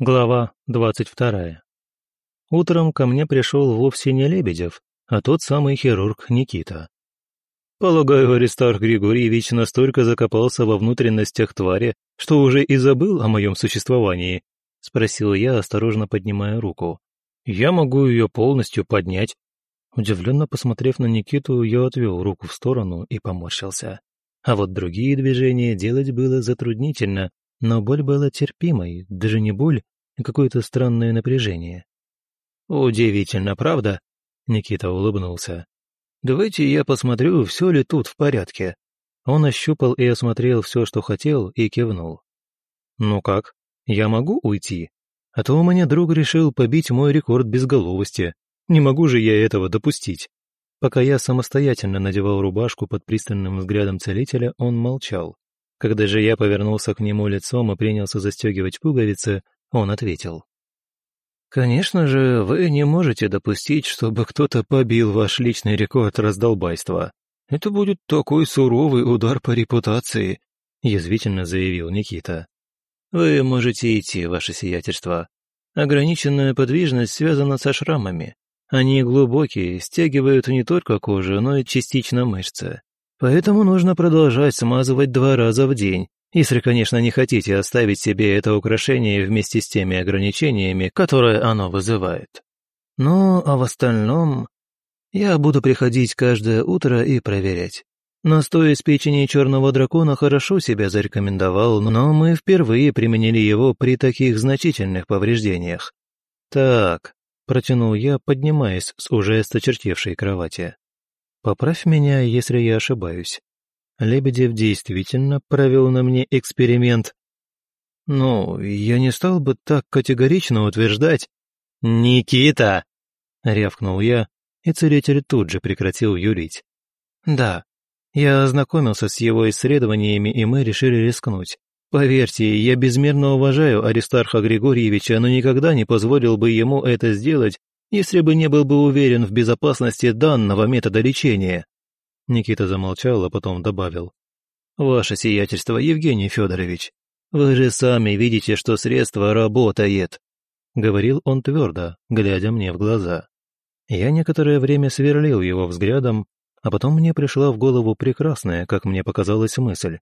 Глава двадцать вторая. Утром ко мне пришел вовсе не Лебедев, а тот самый хирург Никита. Полагаю, Аристарх Григорьевич настолько закопался во внутренностях твари, что уже и забыл о моем существовании, спросил я, осторожно поднимая руку. Я могу ее полностью поднять. Удивленно посмотрев на Никиту, я отвел руку в сторону и поморщился. А вот другие движения делать было затруднительно, но боль была терпимой, даже не боль, а какое-то странное напряжение. «Удивительно, правда?» — Никита улыбнулся. «Давайте я посмотрю, все ли тут в порядке». Он ощупал и осмотрел все, что хотел, и кивнул. «Ну как, я могу уйти? А то у меня друг решил побить мой рекорд безголовости. Не могу же я этого допустить». Пока я самостоятельно надевал рубашку под пристальным взглядом целителя, он молчал. Когда же я повернулся к нему лицом и принялся застегивать пуговицы, он ответил. «Конечно же, вы не можете допустить, чтобы кто-то побил ваш личный рекорд раздолбайства. Это будет такой суровый удар по репутации», — язвительно заявил Никита. «Вы можете идти, ваше сиятельство. Ограниченная подвижность связана со шрамами. Они глубокие, стягивают не только кожу, но и частично мышцы. Поэтому нужно продолжать смазывать два раза в день, если, конечно, не хотите оставить себе это украшение вместе с теми ограничениями, которые оно вызывает. Ну, а в остальном я буду приходить каждое утро и проверять. Настой из печени черного дракона хорошо себя зарекомендовал, но мы впервые применили его при таких значительных повреждениях. Так, протянул я, поднимаясь с уже осточертевшей кровати. Поправь меня, если я ошибаюсь. Лебедев действительно провел на мне эксперимент. Ну, я не стал бы так категорично утверждать. «Никита!» — рявкнул я, и целитель тут же прекратил юрить. «Да, я ознакомился с его исследованиями, и мы решили рискнуть. Поверьте, я безмерно уважаю Аристарха Григорьевича, но никогда не позволил бы ему это сделать если бы не был бы уверен в безопасности данного метода лечения». Никита замолчал, а потом добавил. «Ваше сиятельство, Евгений Федорович, вы же сами видите, что средство работает», — говорил он твердо, глядя мне в глаза. Я некоторое время сверлил его взглядом, а потом мне пришла в голову прекрасная, как мне показалась, мысль.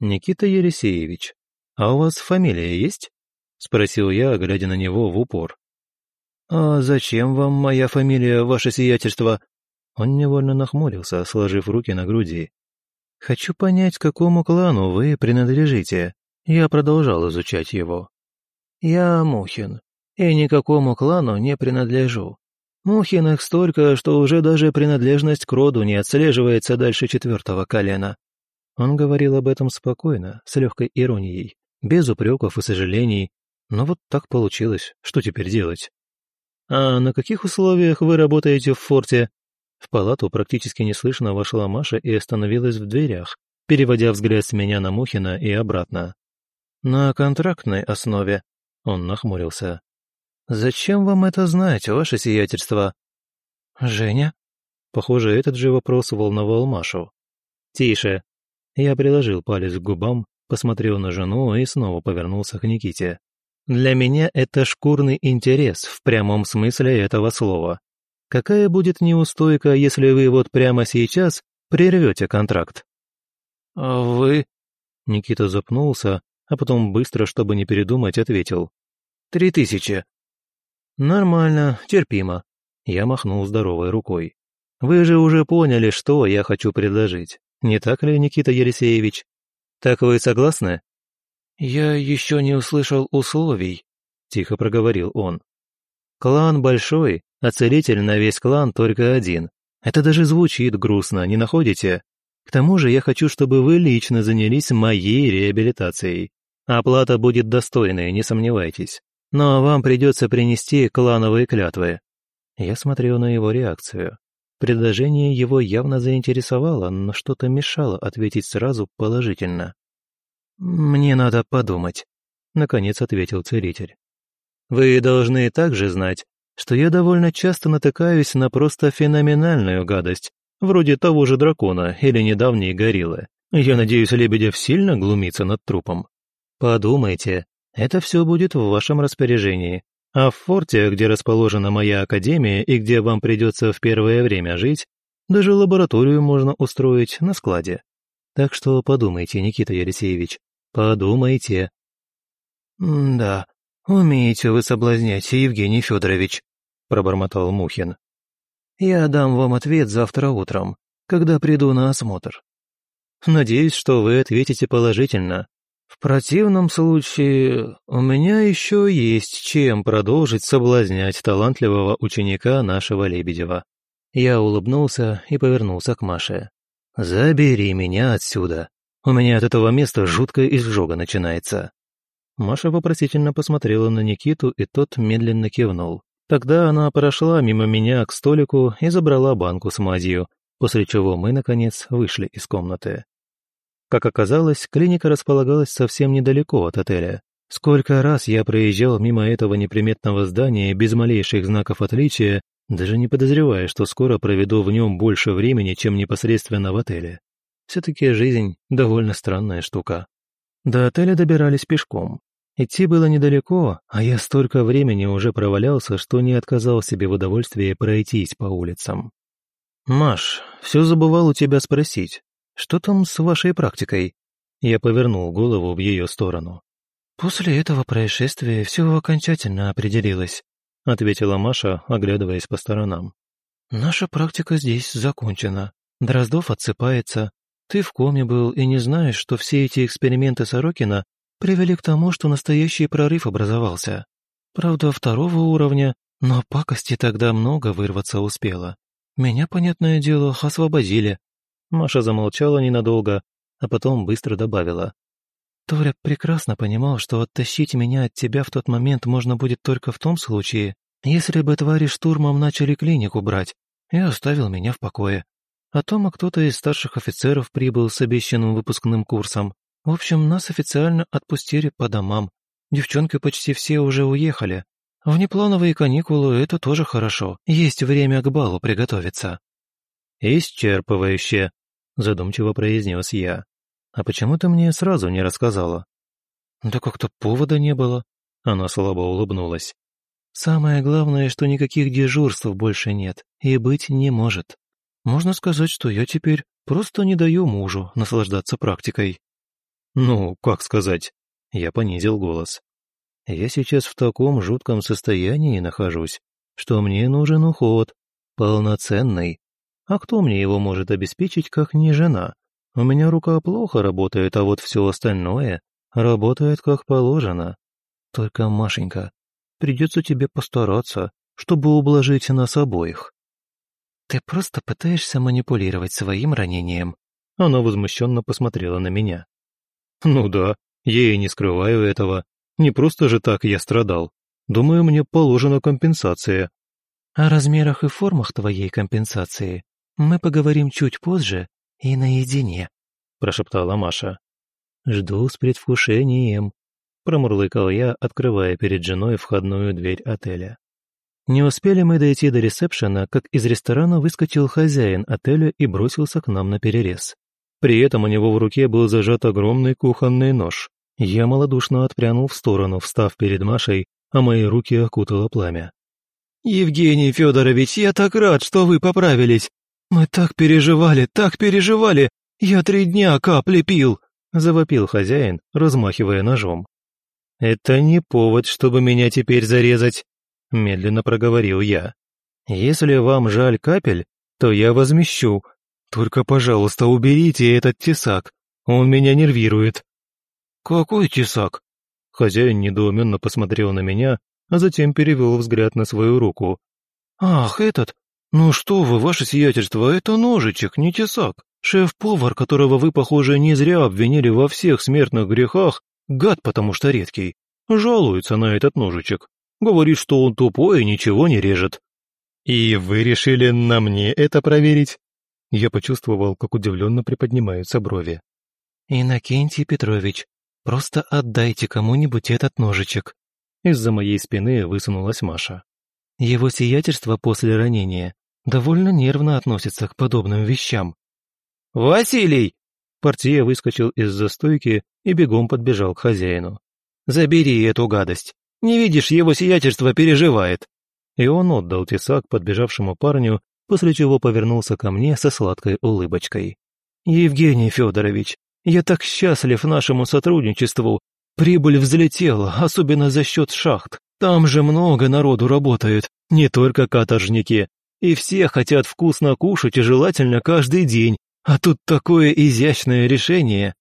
«Никита Елисеевич, а у вас фамилия есть?» — спросил я, глядя на него в упор. «А зачем вам моя фамилия, ваше сиятельство?» Он невольно нахмурился, сложив руки на груди. «Хочу понять, какому клану вы принадлежите». Я продолжал изучать его. «Я Мухин, и никакому клану не принадлежу. Мухин их столько, что уже даже принадлежность к роду не отслеживается дальше четвертого колена». Он говорил об этом спокойно, с легкой иронией, без упреков и сожалений. Но вот так получилось, что теперь делать? «А на каких условиях вы работаете в форте?» В палату практически неслышно вошла Маша и остановилась в дверях, переводя взгляд с меня на Мухина и обратно. «На контрактной основе», — он нахмурился. «Зачем вам это знать, ваше сиятельство?» «Женя?» Похоже, этот же вопрос волновал Машу. «Тише». Я приложил палец к губам, посмотрел на жену и снова повернулся к Никите. Для меня это шкурный интерес в прямом смысле этого слова. Какая будет неустойка, если вы вот прямо сейчас прервете контракт? А вы... Никита запнулся, а потом быстро, чтобы не передумать, ответил. «Три тысячи». «Нормально, терпимо». Я махнул здоровой рукой. «Вы же уже поняли, что я хочу предложить. Не так ли, Никита Елисеевич? Так вы согласны?» «Я еще не услышал условий», — тихо проговорил он. «Клан большой, а целитель на весь клан только один. Это даже звучит грустно, не находите? К тому же я хочу, чтобы вы лично занялись моей реабилитацией. Оплата будет достойной, не сомневайтесь. Но вам придется принести клановые клятвы». Я смотрел на его реакцию. Предложение его явно заинтересовало, но что-то мешало ответить сразу положительно. «Мне надо подумать», — наконец ответил целитель. «Вы должны также знать, что я довольно часто натыкаюсь на просто феноменальную гадость, вроде того же дракона или недавней гориллы. Я надеюсь, Лебедев сильно глумится над трупом. Подумайте, Это все будет в вашем распоряжении. А в форте, где расположена моя академия и где вам придется в первое время жить, даже лабораторию можно устроить на складе. Так что подумайте, Никита Елисеевич, подумайте». «Да, умеете вы соблазнять, Евгений Федорович», — пробормотал Мухин. «Я дам вам ответ завтра утром, когда приду на осмотр». «Надеюсь, что вы ответите положительно. В противном случае у меня еще есть чем продолжить соблазнять талантливого ученика нашего Лебедева». Я улыбнулся и повернулся к Маше. «Забери меня отсюда. У меня от этого места жуткая изжога начинается». Маша вопросительно посмотрела на Никиту, и тот медленно кивнул. Тогда она прошла мимо меня к столику и забрала банку с мазью, после чего мы, наконец, вышли из комнаты. Как оказалось, клиника располагалась совсем недалеко от отеля. Сколько раз я проезжал мимо этого неприметного здания без малейших знаков отличия, даже не подозревая, что скоро проведу в нем больше времени, чем непосредственно в отеле. Все-таки жизнь — довольно странная штука. До отеля добирались пешком. Идти было недалеко, а я столько времени уже провалялся, что не отказал себе в удовольствии пройтись по улицам. «Маш, все забывал у тебя спросить, что там с вашей практикой?» Я повернул голову в ее сторону. «После этого происшествия все окончательно определилось ответила Маша, оглядываясь по сторонам. «Наша практика здесь закончена. Дроздов отсыпается. Ты в коме был и не знаешь, что все эти эксперименты Сорокина привели к тому, что настоящий прорыв образовался. Правда, второго уровня, но пакости тогда много вырваться успело. Меня, понятное дело, освободили». Маша замолчала ненадолго, а потом быстро добавила. Торя прекрасно понимал, что оттащить меня от тебя в тот момент можно будет только в том случае, если бы твари штурмом начали клинику брать, и оставил меня в покое. А Тома кто-то из старших офицеров прибыл с обещанным выпускным курсом. В общем, нас официально отпустили по домам. Девчонки почти все уже уехали. Внеплановые каникулы — это тоже хорошо. Есть время к балу приготовиться. «Исчерпывающе», — задумчиво произнес я. А почему ты мне сразу не рассказала?» «Да как-то повода не было». Она слабо улыбнулась. «Самое главное, что никаких дежурств больше нет и быть не может. Можно сказать, что я теперь просто не даю мужу наслаждаться практикой». «Ну, как сказать?» Я понизил голос. «Я сейчас в таком жутком состоянии нахожусь, что мне нужен уход, полноценный. А кто мне его может обеспечить, как не жена?» У меня рука плохо работает, а вот все остальное работает как положено. Только, Машенька, придется тебе постараться, чтобы ублажить нас обоих». «Ты просто пытаешься манипулировать своим ранением». Она возмущенно посмотрела на меня. «Ну да, я и не скрываю этого. Не просто же так я страдал. Думаю, мне положена компенсация». «О размерах и формах твоей компенсации мы поговорим чуть позже и наедине», — прошептала Маша. «Жду с предвкушением», — промурлыкал я, открывая перед женой входную дверь отеля. Не успели мы дойти до ресепшена, как из ресторана выскочил хозяин отеля и бросился к нам на перерез. При этом у него в руке был зажат огромный кухонный нож. Я малодушно отпрянул в сторону, встав перед Машей, а мои руки окутало пламя. «Евгений Федорович, я так рад, что вы поправились! «Мы так переживали, так переживали! Я три дня капли пил!» — завопил хозяин, размахивая ножом. «Это не повод, чтобы меня теперь зарезать», — медленно проговорил я. «Если вам жаль капель, то я возмещу. Только, пожалуйста, уберите этот тесак, он меня нервирует». «Какой тесак?» Хозяин недоуменно посмотрел на меня, а затем перевел взгляд на свою руку. «Ах, этот? «Ну что вы, ваше сиятельство, это ножичек, не тесак. Шеф-повар, которого вы, похоже, не зря обвинили во всех смертных грехах, гад потому что редкий, жалуется на этот ножичек. Говорит, что он тупой и ничего не режет». «И вы решили на мне это проверить?» Я почувствовал, как удивленно приподнимаются брови. «Иннокентий Петрович, просто отдайте кому-нибудь этот ножичек». Из-за моей спины высунулась Маша. Его сиятельство после ранения довольно нервно относится к подобным вещам. «Василий!» Портье выскочил из застойки и бегом подбежал к хозяину. Забери эту гадость. Не видишь, его сиятельство переживает». И он отдал тесак подбежавшему парню, после чего повернулся ко мне со сладкой улыбочкой. «Евгений Федорович, я так счастлив нашему сотрудничеству. Прибыль взлетела, особенно за счет шахт. Там же много народу работает, не только каторжники. И все хотят вкусно кушать и желательно каждый день. А тут такое изящное решение.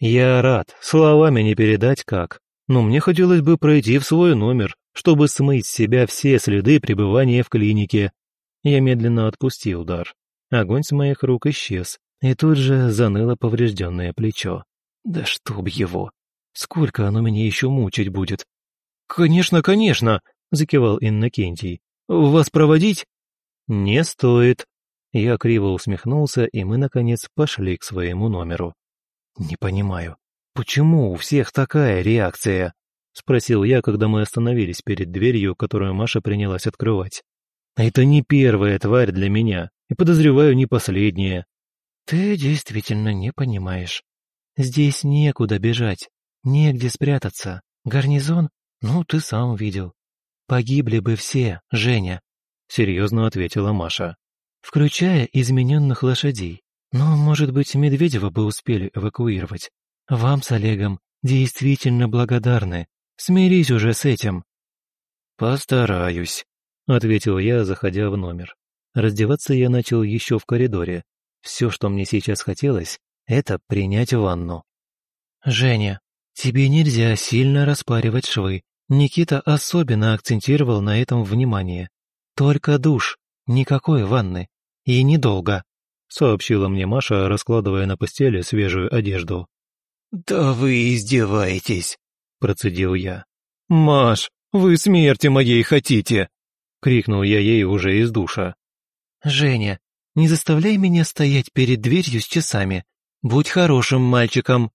Я рад, словами не передать как. Но мне хотелось бы пройти в свой номер, чтобы смыть с себя все следы пребывания в клинике. Я медленно отпустил удар. Огонь с моих рук исчез, и тут же заныло поврежденное плечо. Да чтоб его! Сколько оно меня еще мучить будет? «Конечно, конечно!» — закивал Иннокентий. «Вас проводить?» «Не стоит». Я криво усмехнулся, и мы, наконец, пошли к своему номеру. «Не понимаю, почему у всех такая реакция?» — спросил я, когда мы остановились перед дверью, которую Маша принялась открывать. «Это не первая тварь для меня, и, подозреваю, не последняя». «Ты действительно не понимаешь. Здесь некуда бежать, негде спрятаться. Гарнизон, ну, ты сам видел. Погибли бы все, Женя. — серьезно ответила Маша. «Включая измененных лошадей. Но, может быть, Медведева бы успели эвакуировать. Вам с Олегом действительно благодарны. Смирись уже с этим». «Постараюсь», — ответил я, заходя в номер. Раздеваться я начал еще в коридоре. Все, что мне сейчас хотелось, это принять ванну. «Женя, тебе нельзя сильно распаривать швы. Никита особенно акцентировал на этом внимание. «Только душ, никакой ванны. И недолго», — сообщила мне Маша, раскладывая на постели свежую одежду. «Да вы издеваетесь», — процедил я. «Маш, вы смерти моей хотите!» — крикнул я ей уже из душа. «Женя, не заставляй меня стоять перед дверью с часами. Будь хорошим мальчиком».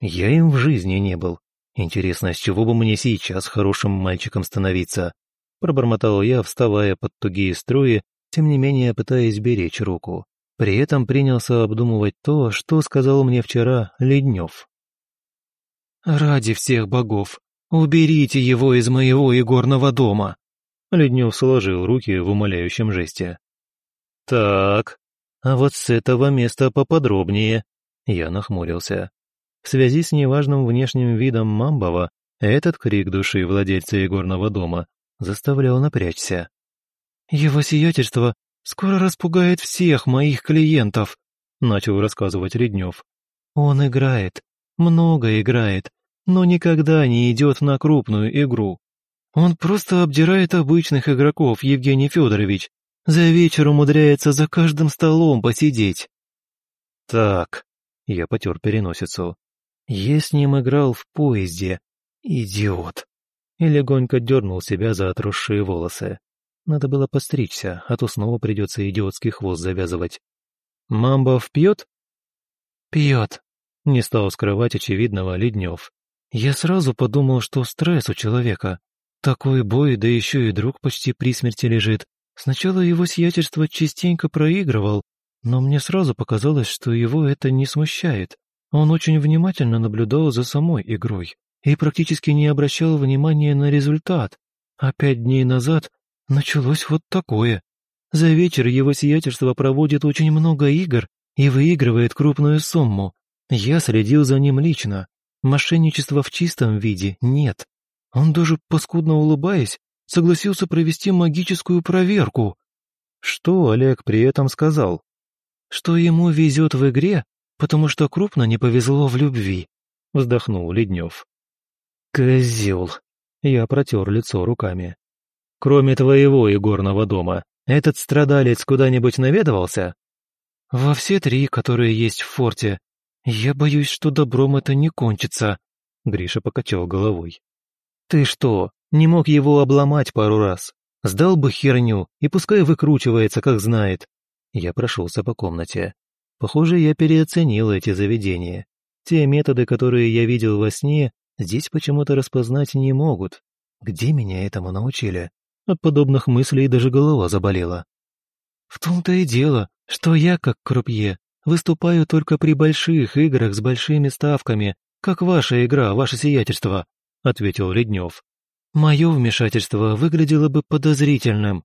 Я им в жизни не был. Интересно, с чего бы мне сейчас хорошим мальчиком становиться? пробормотал я, вставая под тугие струи, тем не менее пытаясь беречь руку. При этом принялся обдумывать то, что сказал мне вчера Леднев. «Ради всех богов, уберите его из моего игорного дома!» Леднев сложил руки в умоляющем жесте. «Так, а вот с этого места поподробнее», — я нахмурился. В связи с неважным внешним видом Мамбова, этот крик души владельца игорного дома заставлял напрячься. «Его сиятельство скоро распугает всех моих клиентов», начал рассказывать Реднев. «Он играет, много играет, но никогда не идет на крупную игру. Он просто обдирает обычных игроков, Евгений Федорович. За вечер умудряется за каждым столом посидеть». «Так», — я потер переносицу, — «я с ним играл в поезде. Идиот» и легонько дернул себя за отросшие волосы. Надо было постричься, а то снова придется идиотский хвост завязывать. «Мамбов пьет?» «Пьет», — не стал скрывать очевидного Леднев. «Я сразу подумал, что стресс у человека. Такой бой, да еще и друг почти при смерти лежит. Сначала его сиятельство частенько проигрывал, но мне сразу показалось, что его это не смущает. Он очень внимательно наблюдал за самой игрой и практически не обращал внимания на результат. А пять дней назад началось вот такое. За вечер его сиятельство проводит очень много игр и выигрывает крупную сумму. Я следил за ним лично. Мошенничества в чистом виде нет. Он даже, паскудно улыбаясь, согласился провести магическую проверку. Что Олег при этом сказал? Что ему везет в игре, потому что крупно не повезло в любви, вздохнул Леднев. «Козел!» Я протер лицо руками. «Кроме твоего игорного дома, этот страдалец куда-нибудь наведывался?» «Во все три, которые есть в форте. Я боюсь, что добром это не кончится», — Гриша покачал головой. «Ты что, не мог его обломать пару раз? Сдал бы херню, и пускай выкручивается, как знает». Я прошелся по комнате. Похоже, я переоценил эти заведения. Те методы, которые я видел во сне, здесь почему-то распознать не могут. Где меня этому научили? От подобных мыслей даже голова заболела. В том-то и дело, что я, как крупье, выступаю только при больших играх с большими ставками, как ваша игра, ваше сиятельство. ответил Леднев. «Мое вмешательство выглядело бы подозрительным».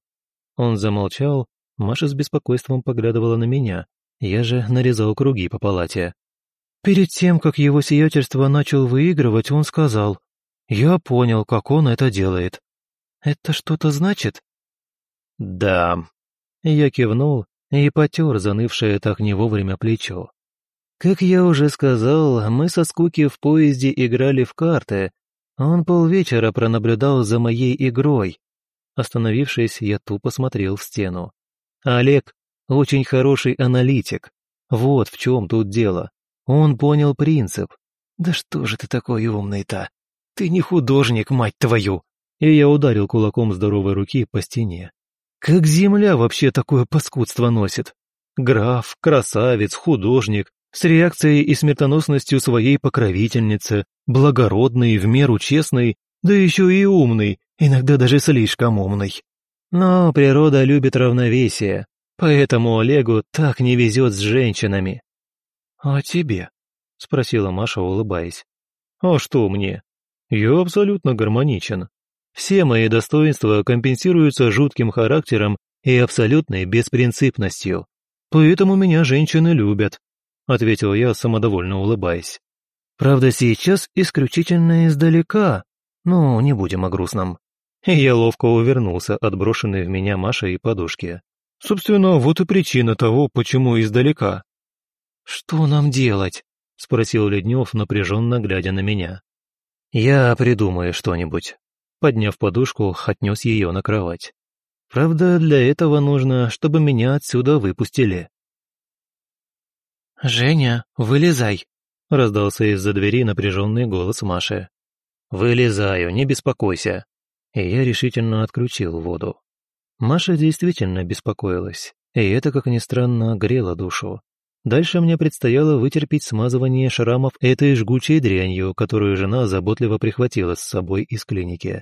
Он замолчал, Маша с беспокойством поглядывала на меня, я же нарезал круги по палате. Перед тем, как его сиятельство начал выигрывать, он сказал, «Я понял, как он это делает». «Это что-то значит?» «Да». Я кивнул и потер занывшее так не вовремя плечо. Как я уже сказал, мы со скуки в поезде играли в карты. Он полвечера пронаблюдал за моей игрой. Остановившись, я тупо смотрел в стену. Олег очень хороший аналитик. Вот в чем тут дело. Он понял принцип. «Да что же ты такой умный-то? Ты не художник, мать твою!» И я ударил кулаком здоровой руки по стене. «Как земля вообще такое паскудство носит? Граф, красавец, художник, с реакцией и смертоносностью своей покровительницы, благородный, в меру честный, да еще и умный, иногда даже слишком умный. Но природа любит равновесие, поэтому Олегу так не везет с женщинами. «А тебе?» — спросила Маша, улыбаясь. «А что мне? Я абсолютно гармоничен. Все мои достоинства компенсируются жутким характером и абсолютной беспринципностью. Поэтому меня женщины любят», — ответил я, самодовольно улыбаясь. «Правда, сейчас исключительно издалека, но не будем о грустном и я ловко увернулся от брошенной в меня Маши и подушки. Собственно, вот и причина того, почему издалека. «Что нам делать?» — спросил Леднев, напряженно глядя на меня. «Я придумаю что-нибудь». Подняв подушку, отнес ее на кровать. Правда, для этого нужно, чтобы меня отсюда выпустили. «Женя, вылезай!» — раздался из-за двери напряженный голос Маши. «Вылезаю, не беспокойся», и я решительно отключил воду. Маша действительно беспокоилась, и это, как ни странно, грело душу. Дальше мне предстояло вытерпеть смазывание шрамов этой жгучей дрянью, которую жена заботливо прихватила с собой из клиники.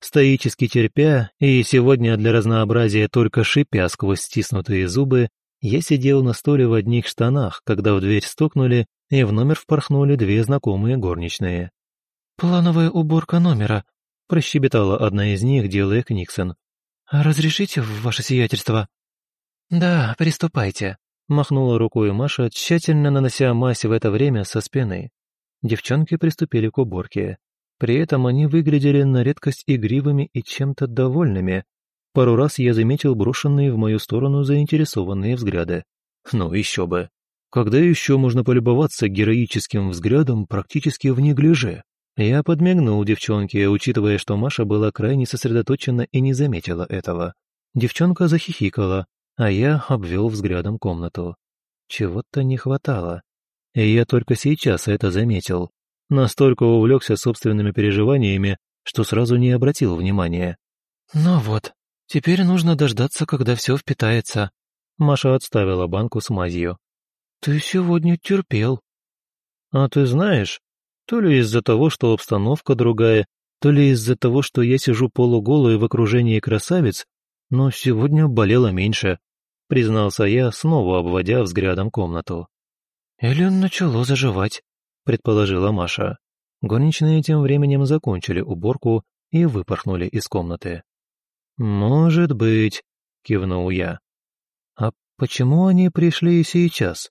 Стоически терпя, и сегодня для разнообразия только шипя сквозь стиснутые зубы, я сидел на столе в одних штанах, когда в дверь стукнули, и в номер впорхнули две знакомые горничные. «Плановая уборка номера», — прощебетала одна из них, делая Книксон. «Разрешите, ваше сиятельство?» «Да, приступайте», — махнула рукой Маша, тщательно нанося мазь в это время со спины. Девчонки приступили к уборке. При этом они выглядели на редкость игривыми и чем-то довольными. Пару раз я заметил брошенные в мою сторону заинтересованные взгляды. Ну, еще бы. Когда еще можно полюбоваться героическим взглядом практически в неглиже? Я подмигнул девчонке, учитывая, что Маша была крайне сосредоточена и не заметила этого. Девчонка захихикала, а я обвел взглядом комнату. Чего-то не хватало. И я только сейчас это заметил. Настолько увлекся собственными переживаниями, что сразу не обратил внимания. «Ну вот, теперь нужно дождаться, когда все впитается». Маша отставила банку с мазью. «Ты сегодня терпел». «А ты знаешь, то ли из-за того, что обстановка другая, то ли из-за того, что я сижу полуголый в окружении красавиц, но сегодня болело меньше, признался я, снова обводя взглядом комнату. «Или начало заживать», — предположила Маша. Горничные тем временем закончили уборку и выпорхнули из комнаты. «Может быть», — кивнул я. «А почему они пришли сейчас?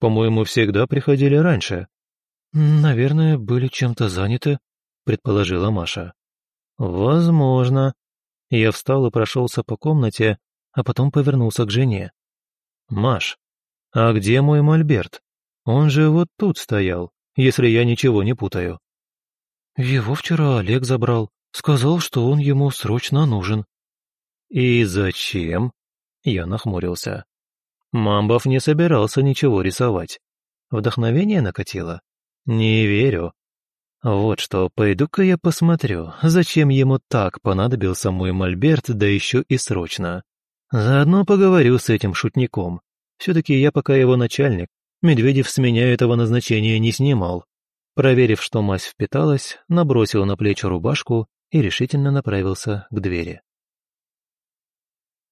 По-моему, всегда приходили раньше». «Наверное, были чем-то заняты», — предположила Маша. «Возможно». Я встал и прошелся по комнате, а потом повернулся к жене. «Маш, а где мой мольберт? Он же вот тут стоял, если я ничего не путаю». «Его вчера Олег забрал. Сказал, что он ему срочно нужен». «И зачем?» Я нахмурился. Мамбов не собирался ничего рисовать. Вдохновение накатило? «Не верю. Вот что, пойду-ка я посмотрю, зачем ему так понадобился мой мольберт, да еще и срочно. Заодно поговорю с этим шутником. Все-таки я пока его начальник, Медведев с меня этого назначения не снимал. Проверив, что мазь впиталась, набросил на плечи рубашку и решительно направился к двери.